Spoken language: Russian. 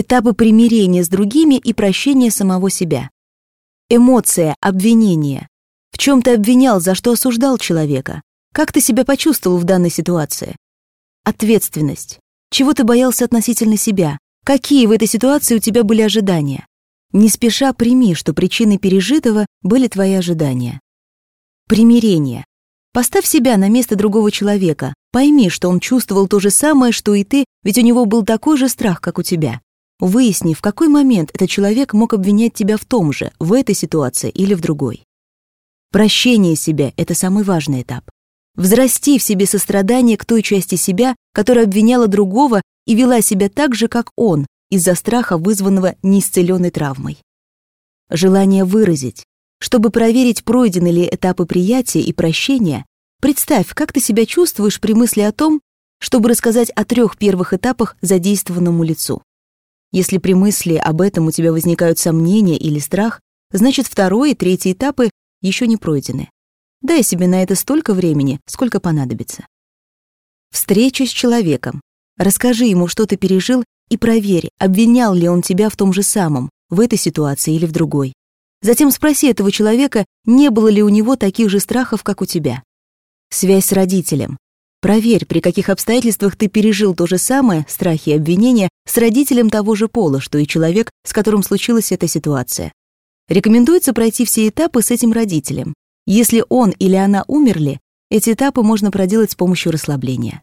Этапы примирения с другими и прощения самого себя. Эмоция, обвинение. В чем ты обвинял, за что осуждал человека? Как ты себя почувствовал в данной ситуации? Ответственность. Чего ты боялся относительно себя? Какие в этой ситуации у тебя были ожидания? Не спеша прими, что причиной пережитого были твои ожидания. Примирение. Поставь себя на место другого человека. Пойми, что он чувствовал то же самое, что и ты, ведь у него был такой же страх, как у тебя. Выясни, в какой момент этот человек мог обвинять тебя в том же, в этой ситуации или в другой. Прощение себя — это самый важный этап. Взрасти в себе сострадание к той части себя, которая обвиняла другого и вела себя так же, как он, из-за страха, вызванного неисцеленной травмой. Желание выразить. Чтобы проверить, пройдены ли этапы приятия и прощения, представь, как ты себя чувствуешь при мысли о том, чтобы рассказать о трех первых этапах задействованному лицу. Если при мысли об этом у тебя возникают сомнения или страх, значит второй и третий этапы еще не пройдены. Дай себе на это столько времени, сколько понадобится. Встреча с человеком. Расскажи ему, что ты пережил, и проверь, обвинял ли он тебя в том же самом, в этой ситуации или в другой. Затем спроси этого человека, не было ли у него таких же страхов, как у тебя. Связь с родителем. Проверь, при каких обстоятельствах ты пережил то же самое, страхи и обвинения, с родителем того же пола, что и человек, с которым случилась эта ситуация. Рекомендуется пройти все этапы с этим родителем. Если он или она умерли, эти этапы можно проделать с помощью расслабления.